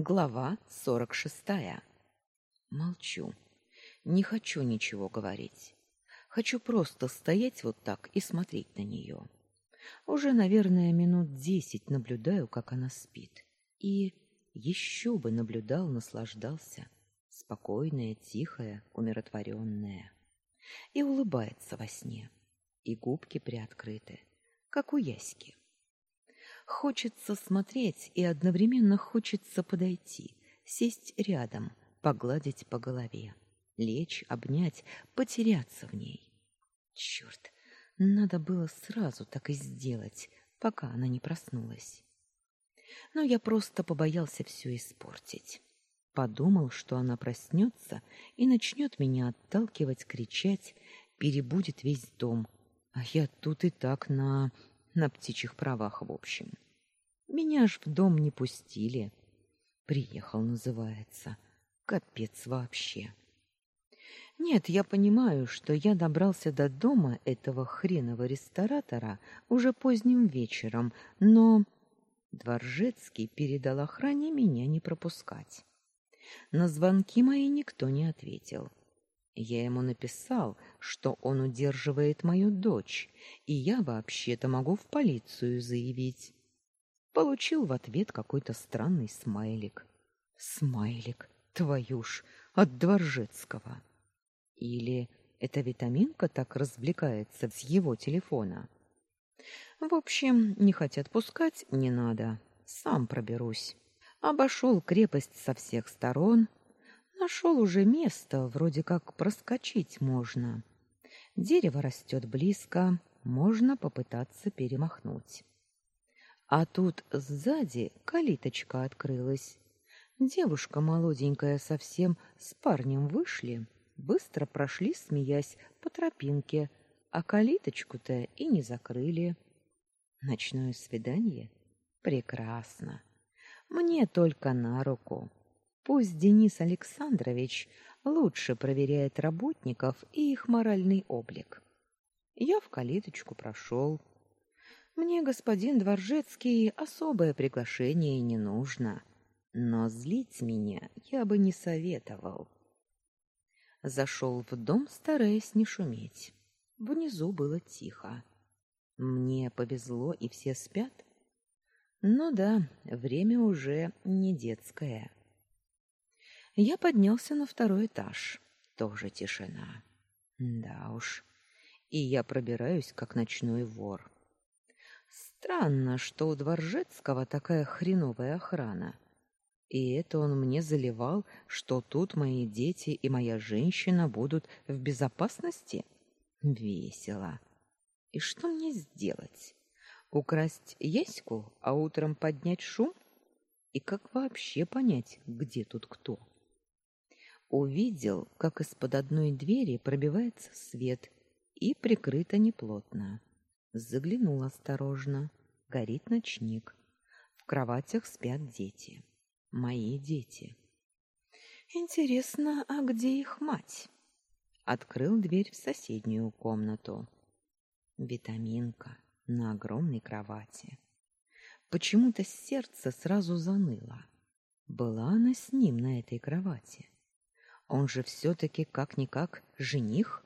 Глава сорок шестая. Молчу. Не хочу ничего говорить. Хочу просто стоять вот так и смотреть на нее. Уже, наверное, минут десять наблюдаю, как она спит. И еще бы наблюдал, наслаждался. Спокойная, тихая, умиротворенная. И улыбается во сне. И губки приоткрыты, как у Яськи. Хочется смотреть и одновременно хочется подойти, сесть рядом, погладить по голове, лечь, обнять, потеряться в ней. Черт, надо было сразу так и сделать, пока она не проснулась. Но я просто побоялся все испортить. Подумал, что она проснется и начнет меня отталкивать, кричать, перебудет весь дом. А я тут и так на на птичьих правах в общем. Меня ж в дом не пустили. Приехал, называется. Капец вообще. Нет, я понимаю, что я добрался до дома этого хренового ресторатора уже поздним вечером, но Дворжецкий передал охране меня не пропускать. На звонки мои никто не ответил. Я ему написал, что он удерживает мою дочь, и я вообще-то могу в полицию заявить. Получил в ответ какой-то странный смайлик. Смайлик, твою ж, от Дворжецкого. Или эта витаминка так развлекается с его телефона? В общем, не хотят пускать, не надо. Сам проберусь. Обошел крепость со всех сторон, Нашел уже место, вроде как проскочить можно. Дерево растет близко, можно попытаться перемахнуть. А тут сзади калиточка открылась. Девушка молоденькая совсем с парнем вышли, быстро прошли, смеясь, по тропинке, а калиточку-то и не закрыли. Ночное свидание? Прекрасно. Мне только на руку. Пусть Денис Александрович лучше проверяет работников и их моральный облик. Я в калиточку прошел. Мне господин Дворжецкий особое приглашение не нужно, но злить меня я бы не советовал. Зашел в дом, стараясь не шуметь. Внизу было тихо. Мне повезло, и все спят. Ну да, время уже не детское. Я поднялся на второй этаж. Тоже тишина. Да уж. И я пробираюсь, как ночной вор. Странно, что у Дворжецкого такая хреновая охрана. И это он мне заливал, что тут мои дети и моя женщина будут в безопасности? Весело. И что мне сделать? Украсть Яську, а утром поднять шум? И как вообще понять, где тут кто? Увидел, как из-под одной двери пробивается свет и прикрыто неплотно. Заглянул осторожно. Горит ночник. В кроватях спят дети. Мои дети. Интересно, а где их мать? Открыл дверь в соседнюю комнату. Витаминка на огромной кровати. Почему-то сердце сразу заныло. Была она с ним на этой кровати. Он же все-таки как-никак жених.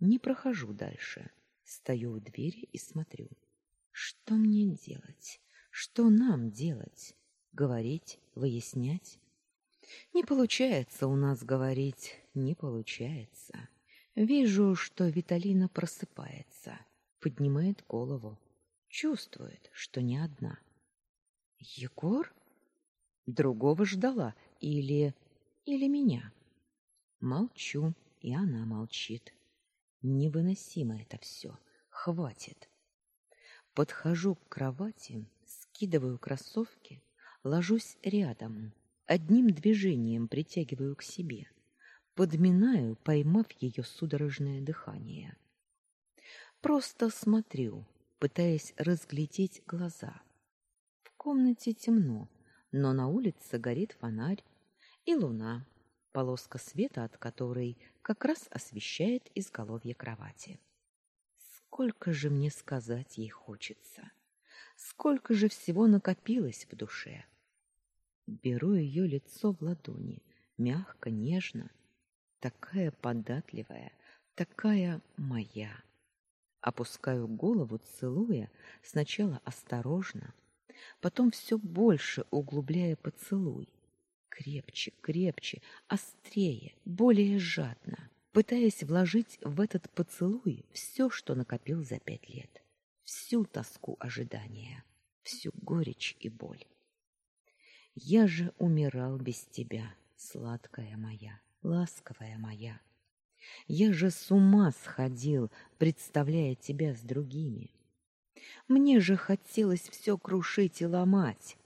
Не прохожу дальше. Стою у двери и смотрю. Что мне делать? Что нам делать? Говорить, выяснять? Не получается у нас говорить, не получается. Вижу, что Виталина просыпается, поднимает голову, чувствует, что не одна. Егор? Другого ждала или или меня? Молчу, и она молчит. Невыносимо это все. Хватит. Подхожу к кровати, скидываю кроссовки, ложусь рядом, одним движением притягиваю к себе, подминаю, поймав ее судорожное дыхание. Просто смотрю, пытаясь разглядеть глаза. В комнате темно, но на улице горит фонарь и луна полоска света от которой как раз освещает изголовье кровати. Сколько же мне сказать ей хочется. Сколько же всего накопилось в душе. Беру ее лицо в ладони, мягко, нежно, такая податливая, такая моя. Опускаю голову, целуя, сначала осторожно, потом все больше углубляя поцелуй. Крепче, крепче, острее, более жадно, пытаясь вложить в этот поцелуй все, что накопил за пять лет, всю тоску ожидания, всю горечь и боль. Я же умирал без тебя, сладкая моя, ласковая моя. Я же с ума сходил, представляя тебя с другими. Мне же хотелось все крушить и ломать.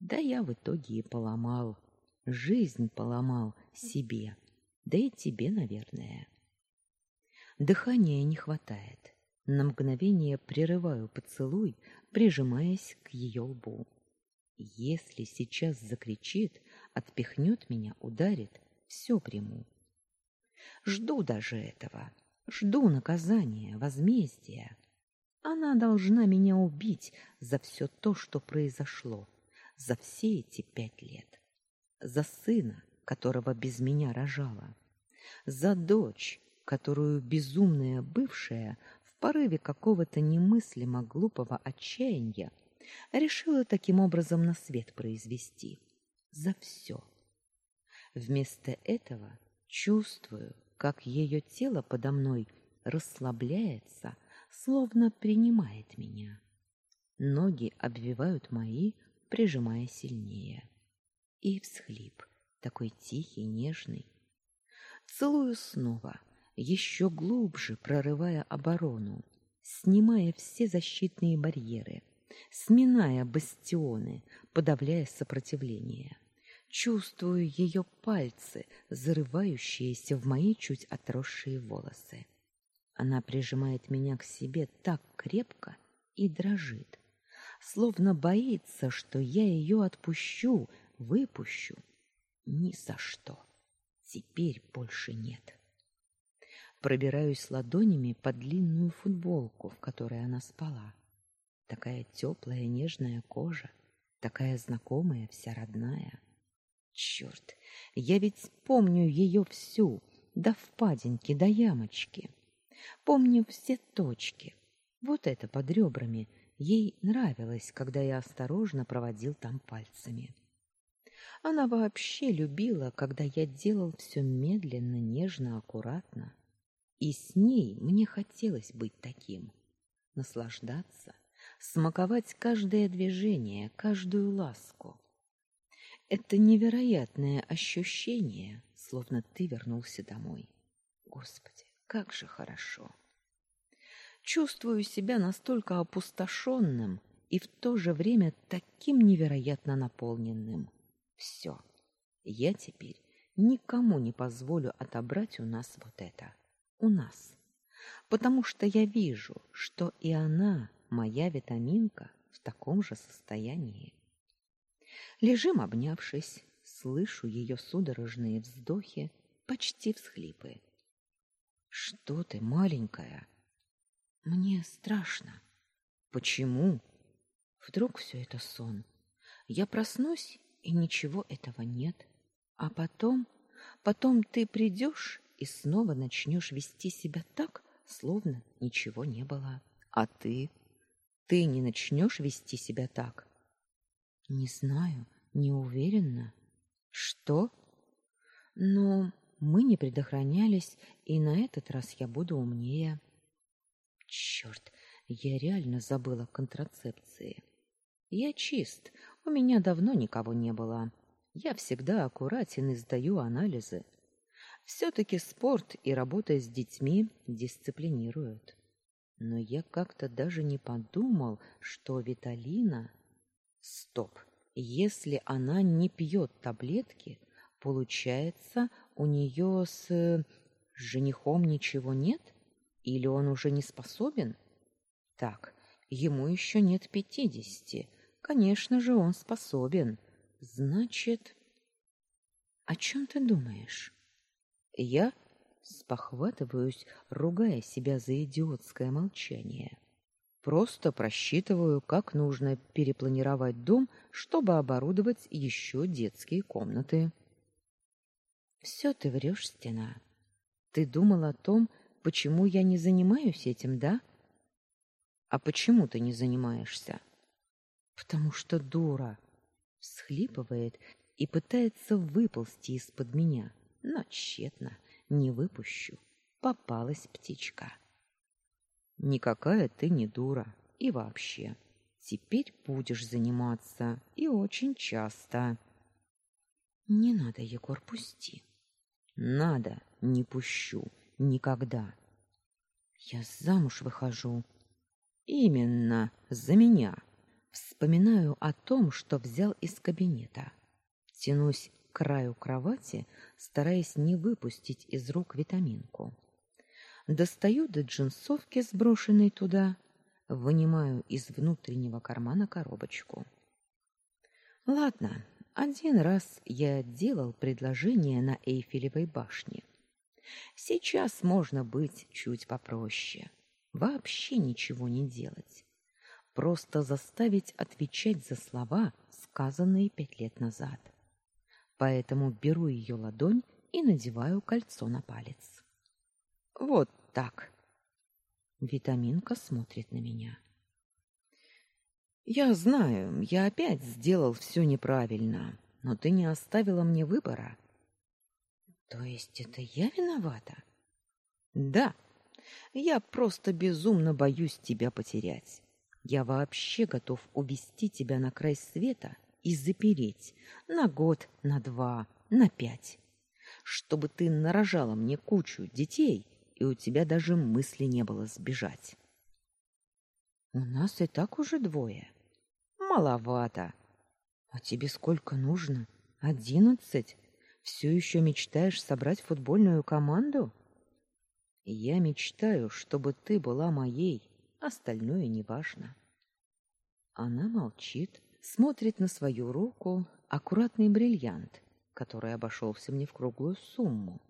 Да я в итоге и поломал. Жизнь поломал себе. Да и тебе, наверное. Дыхания не хватает. На мгновение прерываю поцелуй, прижимаясь к ее лбу. Если сейчас закричит, отпихнет меня, ударит, все приму. Жду даже этого. Жду наказания, возмездия. Она должна меня убить за все то, что произошло, за все эти пять лет. За сына, которого без меня рожала. За дочь, которую безумная бывшая в порыве какого-то немыслимо глупого отчаяния решила таким образом на свет произвести. За все. Вместо этого чувствую, как ее тело подо мной расслабляется, словно принимает меня. Ноги обвивают мои, прижимая сильнее. И всхлип, такой тихий, нежный. Целую снова, еще глубже прорывая оборону, снимая все защитные барьеры, сминая бастионы, подавляя сопротивление. Чувствую ее пальцы, зарывающиеся в мои чуть отросшие волосы. Она прижимает меня к себе так крепко и дрожит, словно боится, что я ее отпущу, выпущу. Ни за что. Теперь больше нет. Пробираюсь ладонями под длинную футболку, в которой она спала. Такая теплая, нежная кожа, такая знакомая, вся родная. Черт, я ведь помню ее всю, до впадинки, до ямочки. Помню все точки. Вот это под ребрами. Ей нравилось, когда я осторожно проводил там пальцами. Она вообще любила, когда я делал все медленно, нежно, аккуратно. И с ней мне хотелось быть таким. Наслаждаться, смаковать каждое движение, каждую ласку. Это невероятное ощущение, словно ты вернулся домой. Господи, как же хорошо. Чувствую себя настолько опустошенным и в то же время таким невероятно наполненным. Все. Я теперь никому не позволю отобрать у нас вот это. У нас. Потому что я вижу, что и она, моя витаминка, в таком же состоянии. Лежим, обнявшись, слышу ее судорожные вздохи, почти всхлипы. Что ты, маленькая? Мне страшно. Почему? Вдруг все это сон. Я проснусь, и ничего этого нет. А потом, потом ты придешь и снова начнешь вести себя так, словно ничего не было. А ты? Ты не начнешь вести себя так? Не знаю, не уверена. Что? Ну, мы не предохранялись, и на этот раз я буду умнее. Черт, я реально забыла контрацепции. Я чист, у меня давно никого не было. Я всегда аккуратен и сдаю анализы. Все-таки спорт и работа с детьми дисциплинируют. Но я как-то даже не подумал, что Виталина Стоп. Если она не пьет таблетки, получается, у нее с женихом ничего нет? Или он уже не способен? Так, ему еще нет пятидесяти. Конечно же, он способен. Значит, о чем ты думаешь? Я спохватываюсь, ругая себя за идиотское молчание. Просто просчитываю, как нужно перепланировать дом, чтобы оборудовать еще детские комнаты. Все ты врешь, стена. Ты думал о том, почему я не занимаюсь этим, да? А почему ты не занимаешься? Потому что дура. Всхлипывает и пытается выползти из-под меня, но тщетно, не выпущу. Попалась птичка. Никакая ты не дура. И вообще, теперь будешь заниматься и очень часто. Не надо, Егор, пусти. Надо, не пущу никогда. Я замуж выхожу. Именно за меня. Вспоминаю о том, что взял из кабинета. Тянусь к краю кровати, стараясь не выпустить из рук витаминку. Достаю до джинсовки, сброшенной туда, вынимаю из внутреннего кармана коробочку. Ладно, один раз я делал предложение на Эйфелевой башне. Сейчас можно быть чуть попроще. Вообще ничего не делать. Просто заставить отвечать за слова, сказанные пять лет назад. Поэтому беру ее ладонь и надеваю кольцо на палец. Вот так. Витаминка смотрит на меня. Я знаю, я опять сделал все неправильно, но ты не оставила мне выбора. То есть это я виновата? Да. Я просто безумно боюсь тебя потерять. Я вообще готов увести тебя на край света и запереть на год, на два, на пять, чтобы ты нарожала мне кучу детей и у тебя даже мысли не было сбежать. У нас и так уже двое. Маловато. А тебе сколько нужно? Одиннадцать? Все еще мечтаешь собрать футбольную команду? Я мечтаю, чтобы ты была моей, остальное неважно. Она молчит, смотрит на свою руку, аккуратный бриллиант, который обошелся мне в круглую сумму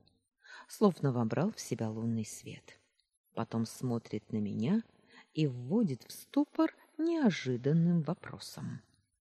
словно вобрал в себя лунный свет. Потом смотрит на меня и вводит в ступор неожиданным вопросом.